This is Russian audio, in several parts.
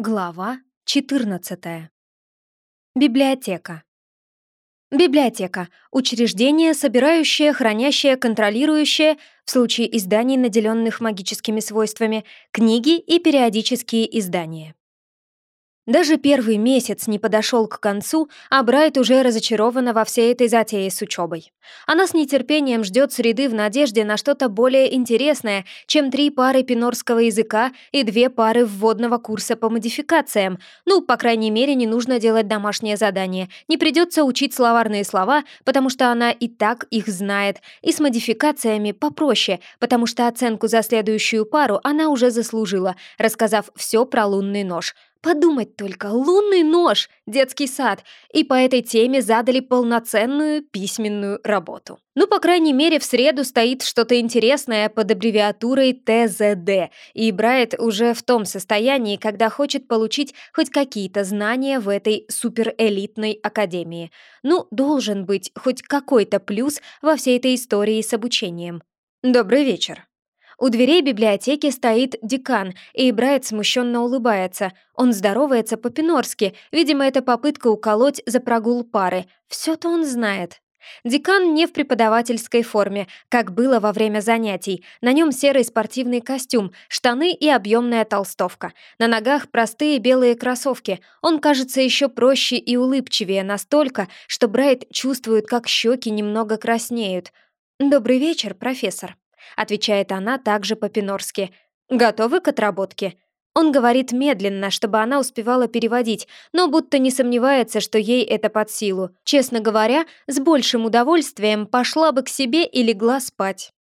Глава 14. Библиотека. Библиотека — учреждение, собирающее, хранящее, контролирующее, в случае изданий, наделенных магическими свойствами, книги и периодические издания. Даже первый месяц не подошел к концу, а Брайт уже разочарована во всей этой затее с учебой. Она с нетерпением ждет среды в надежде на что-то более интересное, чем три пары пинорского языка и две пары вводного курса по модификациям. Ну, по крайней мере, не нужно делать домашнее задание. Не придется учить словарные слова, потому что она и так их знает. И с модификациями попроще, потому что оценку за следующую пару она уже заслужила, рассказав все про лунный нож — Подумать только, лунный нож, детский сад, и по этой теме задали полноценную письменную работу. Ну, по крайней мере, в среду стоит что-то интересное под аббревиатурой ТЗД, и Брайт уже в том состоянии, когда хочет получить хоть какие-то знания в этой суперэлитной академии. Ну, должен быть хоть какой-то плюс во всей этой истории с обучением. Добрый вечер. У дверей библиотеки стоит декан, и Брайт смущенно улыбается. Он здоровается по-пинорски, видимо, это попытка уколоть за прогул пары. Все-то он знает. Декан не в преподавательской форме, как было во время занятий. На нем серый спортивный костюм, штаны и объемная толстовка. На ногах простые белые кроссовки. Он кажется еще проще и улыбчивее настолько, что Брайт чувствует, как щеки немного краснеют. «Добрый вечер, профессор», — отвечает она также по-пинорски. «Готовы к отработке?» Он говорит медленно, чтобы она успевала переводить, но будто не сомневается, что ей это под силу. Честно говоря, с большим удовольствием пошла бы к себе и легла спать.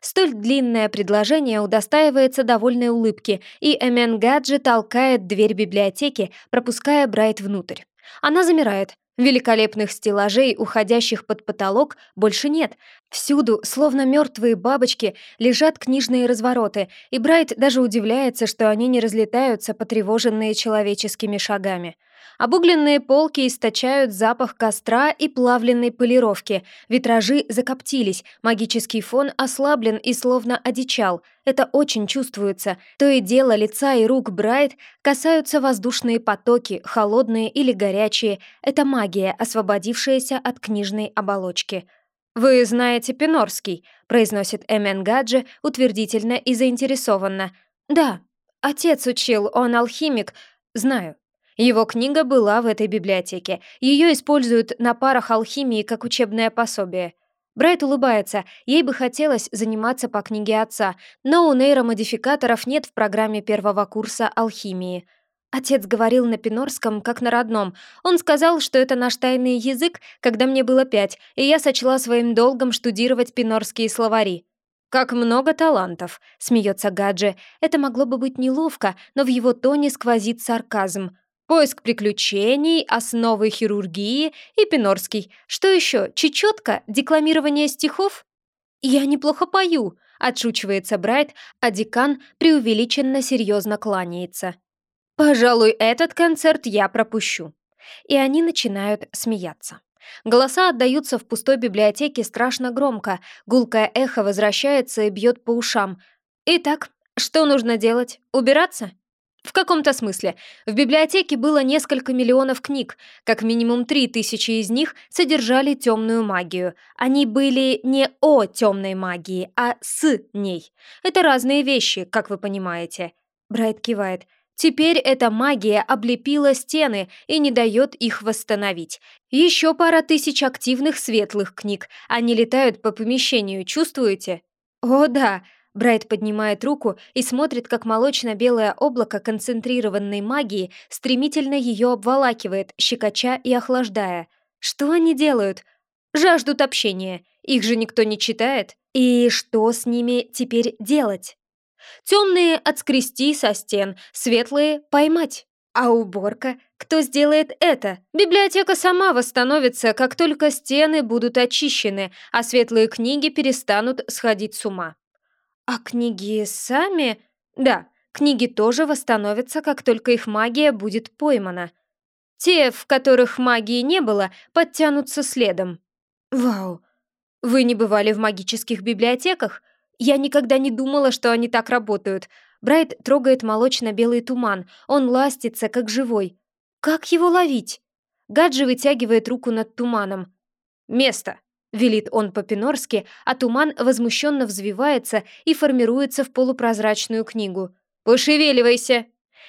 Столь длинное предложение удостаивается довольной улыбки, и Эмен Гаджи толкает дверь библиотеки, пропуская Брайт внутрь. Она замирает, Великолепных стеллажей, уходящих под потолок, больше нет. Всюду, словно мертвые бабочки, лежат книжные развороты, и Брайт даже удивляется, что они не разлетаются, потревоженные человеческими шагами. Обугленные полки источают запах костра и плавленной полировки. Витражи закоптились, магический фон ослаблен и словно одичал. Это очень чувствуется. То и дело лица и рук Брайт касаются воздушные потоки, холодные или горячие. Это магия, освободившаяся от книжной оболочки. «Вы знаете Пинорский», — произносит Эмен Гаджи утвердительно и заинтересованно. «Да, отец учил, он алхимик. Знаю». Его книга была в этой библиотеке. Ее используют на парах алхимии как учебное пособие. Брайт улыбается. Ей бы хотелось заниматься по книге отца, но у нейромодификаторов нет в программе первого курса алхимии. Отец говорил на пинорском, как на родном. Он сказал, что это наш тайный язык, когда мне было пять, и я сочла своим долгом штудировать пинорские словари. «Как много талантов!» — смеется Гаджи. Это могло бы быть неловко, но в его тоне сквозит сарказм. Поиск приключений, основы хирургии и Пинорский. Что еще? Чечетка? Декламирование стихов? «Я неплохо пою», — отшучивается Брайт, а декан преувеличенно серьезно кланяется. «Пожалуй, этот концерт я пропущу». И они начинают смеяться. Голоса отдаются в пустой библиотеке страшно громко, гулкое эхо возвращается и бьет по ушам. «Итак, что нужно делать? Убираться?» В каком-то смысле. В библиотеке было несколько миллионов книг, как минимум три тысячи из них содержали темную магию. Они были не о темной магии, а с ней. Это разные вещи, как вы понимаете. Брайт кивает. Теперь эта магия облепила стены и не дает их восстановить. Еще пара тысяч активных светлых книг. Они летают по помещению, чувствуете? О, да, Брайт поднимает руку и смотрит, как молочно-белое облако концентрированной магии стремительно ее обволакивает, щекоча и охлаждая. Что они делают? Жаждут общения. Их же никто не читает. И что с ними теперь делать? Темные отскрести со стен, светлые поймать. А уборка? Кто сделает это? Библиотека сама восстановится, как только стены будут очищены, а светлые книги перестанут сходить с ума. А книги сами? Да, книги тоже восстановятся, как только их магия будет поймана. Те, в которых магии не было, подтянутся следом. Вау! Вы не бывали в магических библиотеках? Я никогда не думала, что они так работают. Брайт трогает молочно-белый туман. Он ластится, как живой. Как его ловить? Гаджи вытягивает руку над туманом. «Место!» — велит он по-пинорски, а туман возмущенно взвивается и формируется в полупрозрачную книгу. «Пошевеливайся!»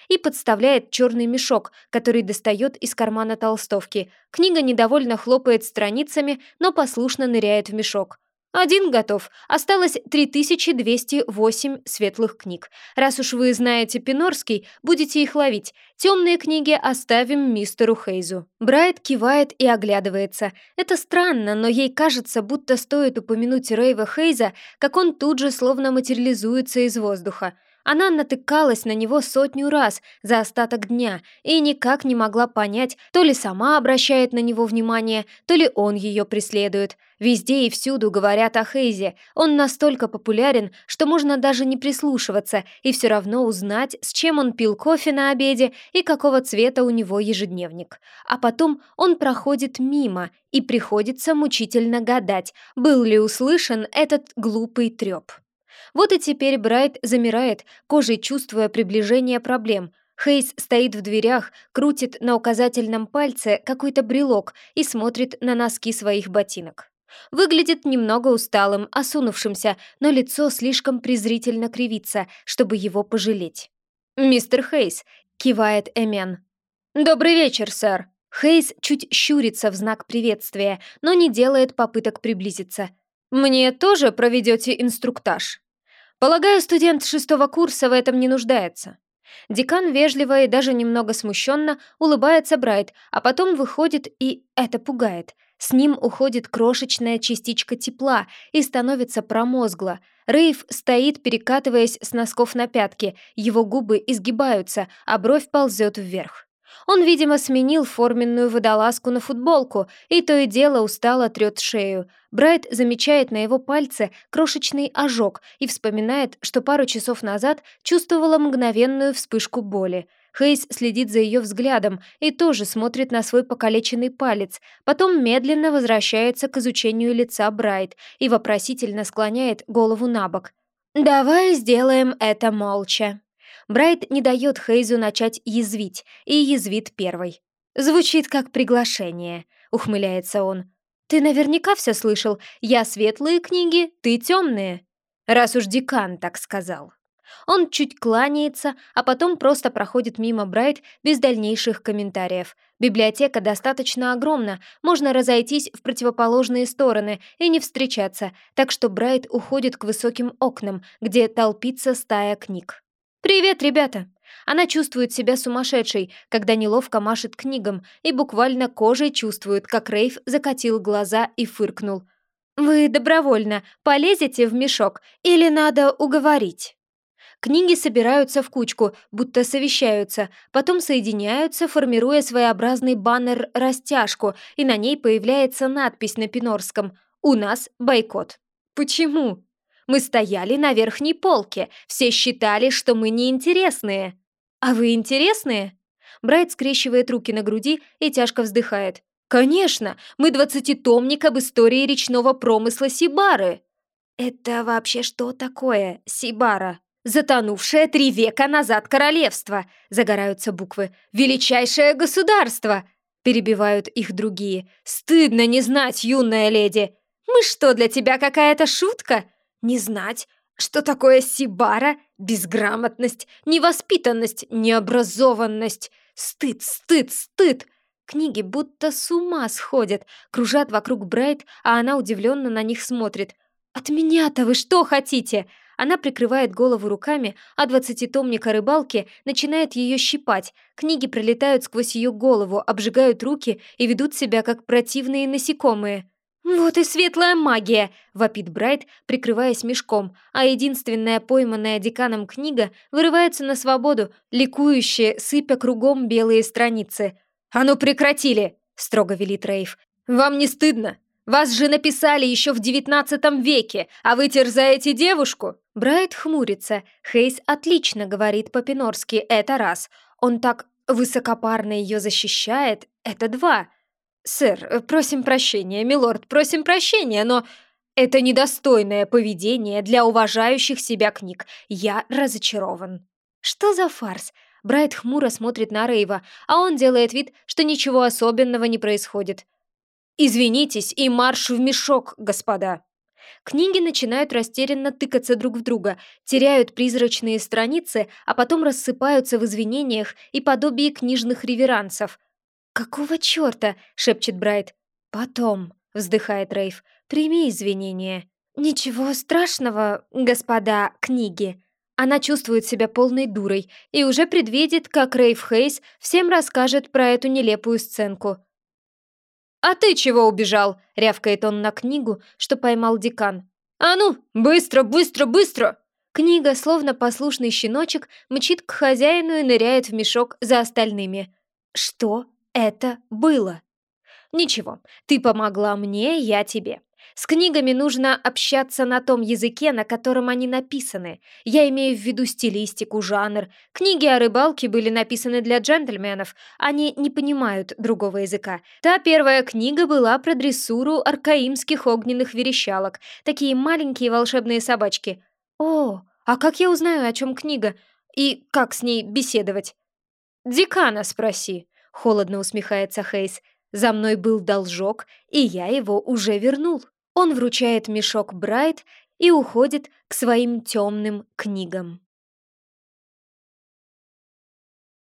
и подставляет черный мешок, который достает из кармана толстовки. Книга недовольно хлопает страницами, но послушно ныряет в мешок. Один готов. Осталось 3208 светлых книг. Раз уж вы знаете Пинорский, будете их ловить. Темные книги оставим мистеру Хейзу. Брайт кивает и оглядывается. Это странно, но ей кажется, будто стоит упомянуть Рейва Хейза, как он тут же словно материализуется из воздуха. Она натыкалась на него сотню раз за остаток дня и никак не могла понять, то ли сама обращает на него внимание, то ли он ее преследует. Везде и всюду говорят о Хейзе. Он настолько популярен, что можно даже не прислушиваться и все равно узнать, с чем он пил кофе на обеде и какого цвета у него ежедневник. А потом он проходит мимо, и приходится мучительно гадать, был ли услышан этот глупый треп. Вот и теперь Брайт замирает, кожей чувствуя приближение проблем. Хейс стоит в дверях, крутит на указательном пальце какой-то брелок и смотрит на носки своих ботинок. Выглядит немного усталым, осунувшимся, но лицо слишком презрительно кривится, чтобы его пожалеть. «Мистер Хейс», — кивает Эмен. «Добрый вечер, сэр». Хейс чуть щурится в знак приветствия, но не делает попыток приблизиться. «Мне тоже проведете инструктаж?» Полагаю, студент шестого курса в этом не нуждается. Декан вежливо и даже немного смущенно улыбается Брайт, а потом выходит, и это пугает. С ним уходит крошечная частичка тепла и становится промозгло. Рейв стоит, перекатываясь с носков на пятки, его губы изгибаются, а бровь ползет вверх. Он, видимо, сменил форменную водолазку на футболку и то и дело устало трет шею. Брайт замечает на его пальце крошечный ожог и вспоминает, что пару часов назад чувствовала мгновенную вспышку боли. Хейс следит за ее взглядом и тоже смотрит на свой покалеченный палец, потом медленно возвращается к изучению лица Брайт и вопросительно склоняет голову на бок. «Давай сделаем это молча», Брайт не дает Хейзу начать язвить, и язвит первой. «Звучит как приглашение», — ухмыляется он. «Ты наверняка все слышал. Я светлые книги, ты темные». Раз уж декан так сказал. Он чуть кланяется, а потом просто проходит мимо Брайт без дальнейших комментариев. Библиотека достаточно огромна, можно разойтись в противоположные стороны и не встречаться, так что Брайт уходит к высоким окнам, где толпится стая книг. «Привет, ребята!» Она чувствует себя сумасшедшей, когда неловко машет книгам, и буквально кожей чувствует, как Рейв закатил глаза и фыркнул. «Вы добровольно полезете в мешок или надо уговорить?» Книги собираются в кучку, будто совещаются, потом соединяются, формируя своеобразный баннер-растяжку, и на ней появляется надпись на пинорском «У нас бойкот». Почему? Мы стояли на верхней полке, все считали, что мы неинтересные. А вы интересные? Брайт скрещивает руки на груди и тяжко вздыхает. «Конечно, мы двадцатитомник об истории речного промысла Сибары». «Это вообще что такое, Сибара?» «Затонувшее три века назад королевство», — загораются буквы. «Величайшее государство», — перебивают их другие. «Стыдно не знать, юная леди. Мы что, для тебя какая-то шутка?» Не знать, что такое сибара, безграмотность, невоспитанность, необразованность. Стыд, стыд, стыд. Книги будто с ума сходят, кружат вокруг Брайт, а она удивленно на них смотрит. «От меня-то вы что хотите?» Она прикрывает голову руками, а двадцатитомник о рыбалке начинает ее щипать. Книги пролетают сквозь ее голову, обжигают руки и ведут себя как противные насекомые. «Вот и светлая магия!» — вопит Брайт, прикрываясь мешком, а единственная пойманная деканом книга вырывается на свободу, ликующая, сыпя кругом белые страницы. «А ну прекратили!» — строго велит Рейв. «Вам не стыдно? Вас же написали еще в девятнадцатом веке, а вы терзаете девушку?» Брайт хмурится. Хейс отлично говорит по-пинорски, это раз. Он так высокопарно ее защищает, это два. «Сэр, э, просим прощения, милорд, просим прощения, но...» Это недостойное поведение для уважающих себя книг. Я разочарован. Что за фарс? Брайт хмуро смотрит на Рейва, а он делает вид, что ничего особенного не происходит. «Извинитесь и марш в мешок, господа!» Книги начинают растерянно тыкаться друг в друга, теряют призрачные страницы, а потом рассыпаются в извинениях и подобии книжных реверансов. «Какого черта?» — шепчет Брайт. «Потом», — вздыхает Рейв, — «прими извинения». «Ничего страшного, господа книги». Она чувствует себя полной дурой и уже предвидит, как Рейв Хейс всем расскажет про эту нелепую сценку. «А ты чего убежал?» — рявкает он на книгу, что поймал декан. «А ну, быстро, быстро, быстро!» Книга, словно послушный щеночек, мчит к хозяину и ныряет в мешок за остальными. Что это было? Ничего, ты помогла мне, я тебе. С книгами нужно общаться на том языке, на котором они написаны. Я имею в виду стилистику, жанр. Книги о рыбалке были написаны для джентльменов. Они не понимают другого языка. Та первая книга была про дрессуру аркаимских огненных верещалок. Такие маленькие волшебные собачки. О, а как я узнаю, о чем книга? И как с ней беседовать? «Декана спроси», — холодно усмехается Хейс. «За мной был должок, и я его уже вернул». Он вручает мешок Брайт и уходит к своим темным книгам.